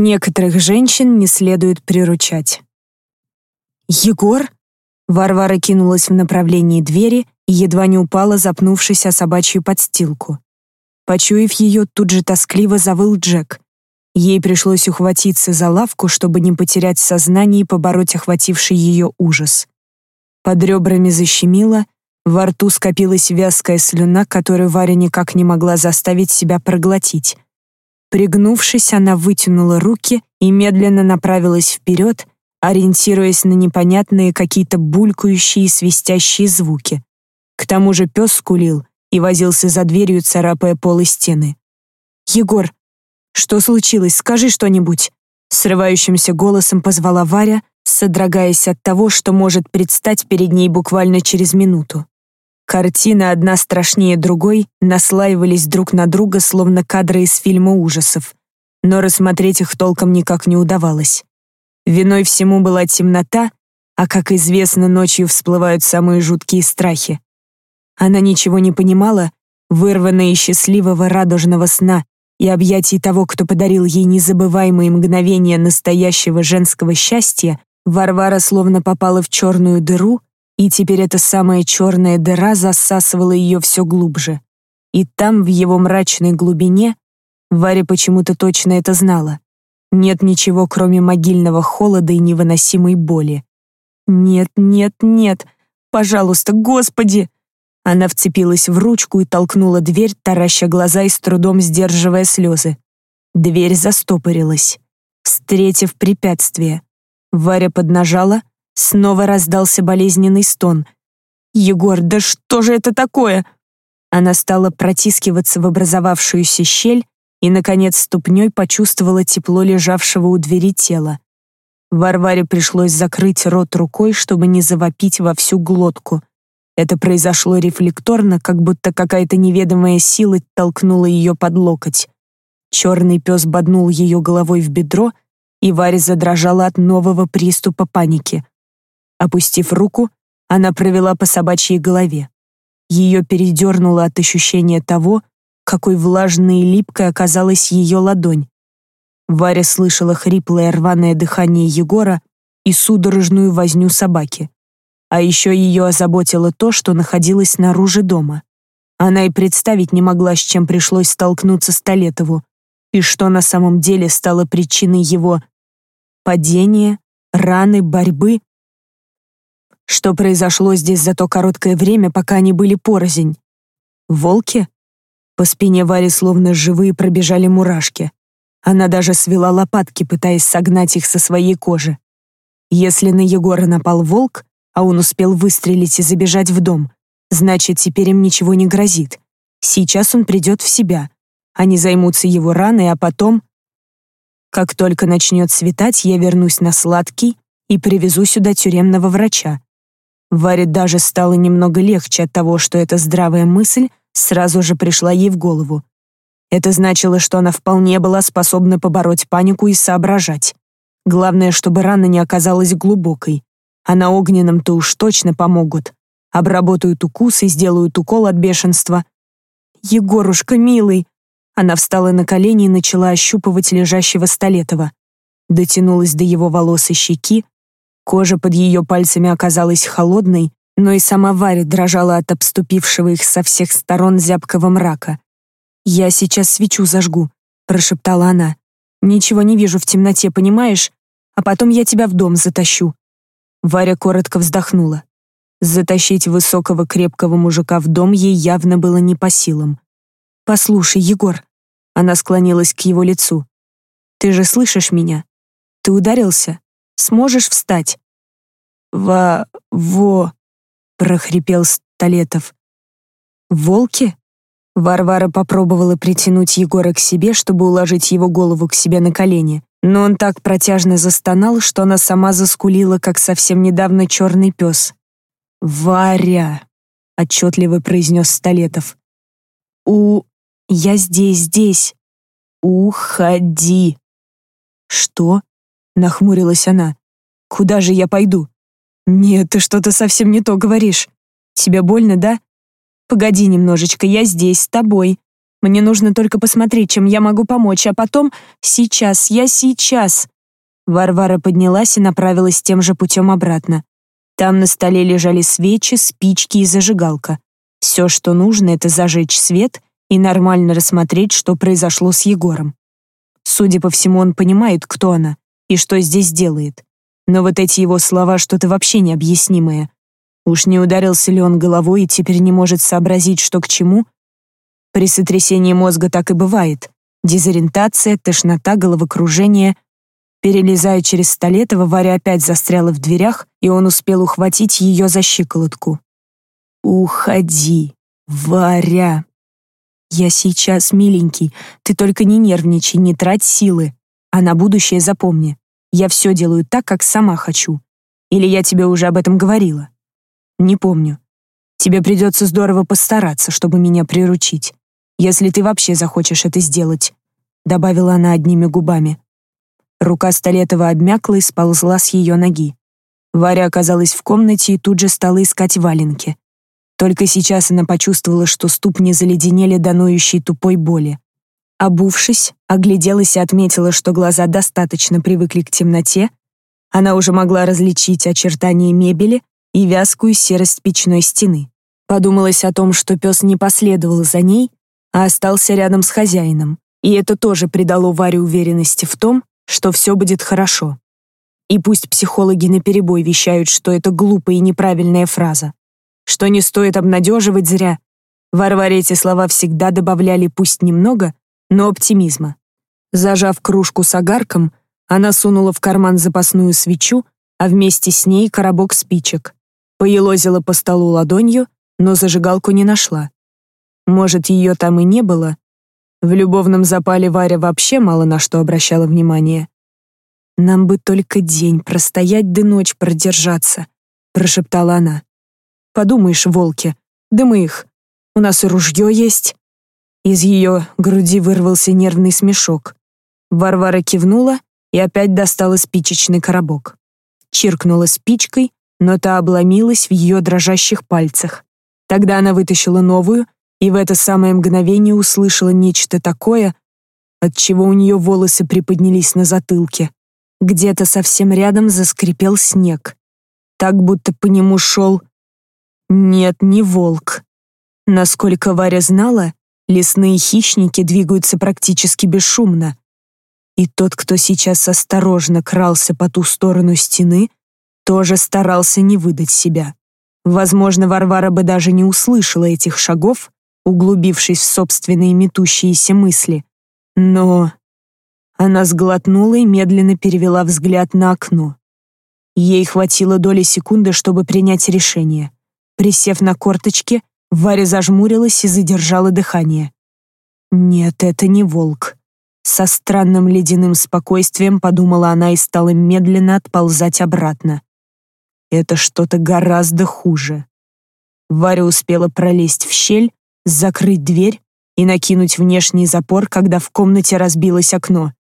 Некоторых женщин не следует приручать. «Егор?» Варвара кинулась в направлении двери и едва не упала, запнувшись о собачью подстилку. Почуяв ее, тут же тоскливо завыл Джек. Ей пришлось ухватиться за лавку, чтобы не потерять сознание и побороть охвативший ее ужас. Под ребрами защемило, во рту скопилась вязкая слюна, которую Варя никак не могла заставить себя проглотить. Пригнувшись, она вытянула руки и медленно направилась вперед, ориентируясь на непонятные какие-то булькающие и свистящие звуки. К тому же пес скулил и возился за дверью, царапая пол и стены. «Егор, что случилось? Скажи что-нибудь!» Срывающимся голосом позвала Варя, содрогаясь от того, что может предстать перед ней буквально через минуту. Картины одна страшнее другой наслаивались друг на друга, словно кадры из фильма ужасов, но рассмотреть их толком никак не удавалось. Виной всему была темнота, а, как известно, ночью всплывают самые жуткие страхи. Она ничего не понимала, вырванная из счастливого радужного сна и объятий того, кто подарил ей незабываемые мгновения настоящего женского счастья, Варвара словно попала в черную дыру, и теперь эта самая черная дыра засасывала ее все глубже. И там, в его мрачной глубине, Варя почему-то точно это знала. Нет ничего, кроме могильного холода и невыносимой боли. «Нет, нет, нет! Пожалуйста, Господи!» Она вцепилась в ручку и толкнула дверь, тараща глаза и с трудом сдерживая слезы. Дверь застопорилась, встретив препятствие. Варя поднажала, снова раздался болезненный стон. «Егор, да что же это такое?» Она стала протискиваться в образовавшуюся щель, и, наконец, ступней почувствовала тепло лежавшего у двери тела. Варваре пришлось закрыть рот рукой, чтобы не завопить во всю глотку. Это произошло рефлекторно, как будто какая-то неведомая сила толкнула ее под локоть. Черный пес боднул ее головой в бедро, и Варя задрожала от нового приступа паники. Опустив руку, она провела по собачьей голове. Ее передернуло от ощущения того, какой влажной и липкой оказалась ее ладонь. Варя слышала хриплое рваное дыхание Егора и судорожную возню собаки. А еще ее озаботило то, что находилось снаружи дома. Она и представить не могла, с чем пришлось столкнуться Столетову, и что на самом деле стало причиной его падения, раны, борьбы. Что произошло здесь за то короткое время, пока они были порознь? Волки? По спине Вари словно живые пробежали мурашки. Она даже свела лопатки, пытаясь согнать их со своей кожи. Если на Егора напал волк, а он успел выстрелить и забежать в дом, значит, теперь им ничего не грозит. Сейчас он придет в себя. Они займутся его раной, а потом... Как только начнет светать, я вернусь на сладкий и привезу сюда тюремного врача. Варе даже стало немного легче от того, что эта здравая мысль сразу же пришла ей в голову. Это значило, что она вполне была способна побороть панику и соображать. Главное, чтобы рана не оказалась глубокой. А на огненном-то уж точно помогут. Обработают укус и сделают укол от бешенства. «Егорушка, милый!» Она встала на колени и начала ощупывать лежащего Столетова. Дотянулась до его волос и щеки. Кожа под ее пальцами оказалась холодной, но и сама Варя дрожала от обступившего их со всех сторон зябкого мрака. «Я сейчас свечу зажгу», — прошептала она. «Ничего не вижу в темноте, понимаешь? А потом я тебя в дом затащу». Варя коротко вздохнула. Затащить высокого крепкого мужика в дом ей явно было не по силам. «Послушай, Егор», — она склонилась к его лицу, «ты же слышишь меня? Ты ударился? Сможешь встать?» «Во... во...» прохрипел Столетов. «Волки?» Варвара попробовала притянуть Егора к себе, чтобы уложить его голову к себе на колени, но он так протяжно застонал, что она сама заскулила, как совсем недавно черный пес. «Варя!» — отчетливо произнес Столетов. «У... я здесь, здесь. Уходи!» «Что?» — нахмурилась она. «Куда же я пойду?» «Нет, ты что-то совсем не то говоришь. Тебе больно, да? Погоди немножечко, я здесь, с тобой». Мне нужно только посмотреть, чем я могу помочь, а потом... Сейчас, я сейчас!» Варвара поднялась и направилась тем же путем обратно. Там на столе лежали свечи, спички и зажигалка. Все, что нужно, это зажечь свет и нормально рассмотреть, что произошло с Егором. Судя по всему, он понимает, кто она и что здесь делает. Но вот эти его слова что-то вообще необъяснимое. Уж не ударился ли он головой и теперь не может сообразить, что к чему? При сотрясении мозга так и бывает. Дезориентация, тошнота, головокружение. Перелезая через Столетова, Варя опять застряла в дверях, и он успел ухватить ее за щиколотку. «Уходи, Варя!» «Я сейчас, миленький, ты только не нервничай, не трать силы, а на будущее запомни, я все делаю так, как сама хочу. Или я тебе уже об этом говорила?» «Не помню. Тебе придется здорово постараться, чтобы меня приручить, если ты вообще захочешь это сделать», добавила она одними губами. Рука Столетова обмякла и сползла с ее ноги. Варя оказалась в комнате и тут же стала искать валенки. Только сейчас она почувствовала, что ступни заледенели до ноющей тупой боли. Обувшись, огляделась и отметила, что глаза достаточно привыкли к темноте, она уже могла различить очертания мебели и вязкую серость печной стены. Подумалось о том, что пес не последовал за ней, а остался рядом с хозяином, и это тоже придало Варе уверенности в том, что все будет хорошо. И пусть психологи наперебой вещают, что это глупая и неправильная фраза, что не стоит обнадеживать зря. Варваре эти слова всегда добавляли пусть немного, но оптимизма. Зажав кружку с огарком, она сунула в карман запасную свечу, а вместе с ней коробок спичек. Поелозила по столу ладонью, но зажигалку не нашла. Может, ее там и не было? В любовном запале Варя вообще мало на что обращала внимание. «Нам бы только день простоять да ночь продержаться», — прошептала она. Подумаешь, волки, да мы их. У нас и ружье есть». Из ее груди вырвался нервный смешок. Варвара кивнула и опять достала спичечный коробок. Чиркнула спичкой, но та обломилась в ее дрожащих пальцах. Тогда она вытащила новую и в это самое мгновение услышала нечто такое, от чего у нее волосы приподнялись на затылке. Где-то совсем рядом заскрипел снег. Так будто по нему шел нет, не волк. Насколько Варя знала, лесные хищники двигаются практически бесшумно. И тот, кто сейчас осторожно крался по ту сторону стены, тоже старался не выдать себя. Возможно, Варвара бы даже не услышала этих шагов, углубившись в собственные метущиеся мысли. Но она сглотнула и медленно перевела взгляд на окно. Ей хватило доли секунды, чтобы принять решение. Присев на корточки, Варя зажмурилась и задержала дыхание. «Нет, это не волк». Со странным ледяным спокойствием подумала она и стала медленно отползать обратно. Это что-то гораздо хуже. Варя успела пролезть в щель, закрыть дверь и накинуть внешний запор, когда в комнате разбилось окно.